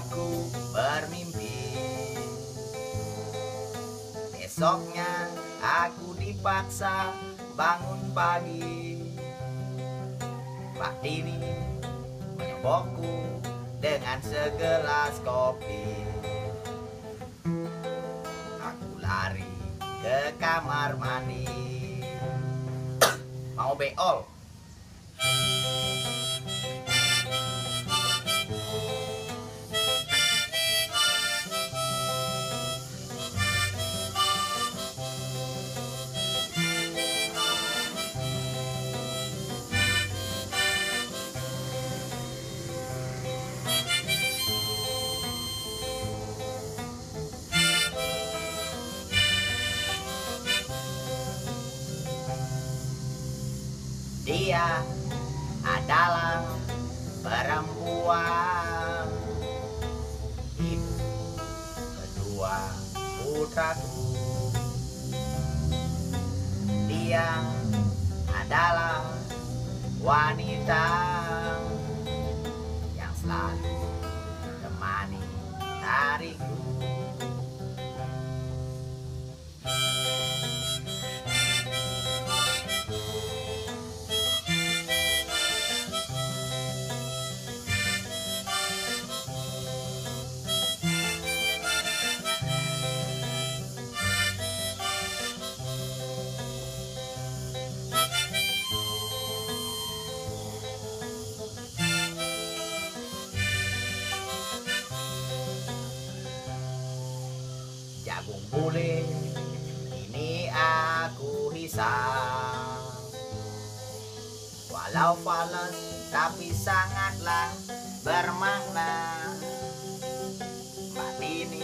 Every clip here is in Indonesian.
Aku bermimpi. Besoknya aku dipaksa bangun pagi. Pak Dini menyebokku dengan segelas kopi. Aku lari ke kamar mandi. Mau beol Dia adalah perempuan. Ibu kedua putraku. Dia adalah wanita yang selalu menemani hariku bule ini aku hisap. Walau fals tapi sangatlah bermakna. Tini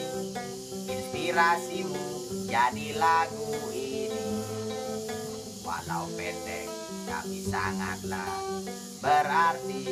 inspirasimu jadi lagu ini. Walau pendek tapi sangatlah berarti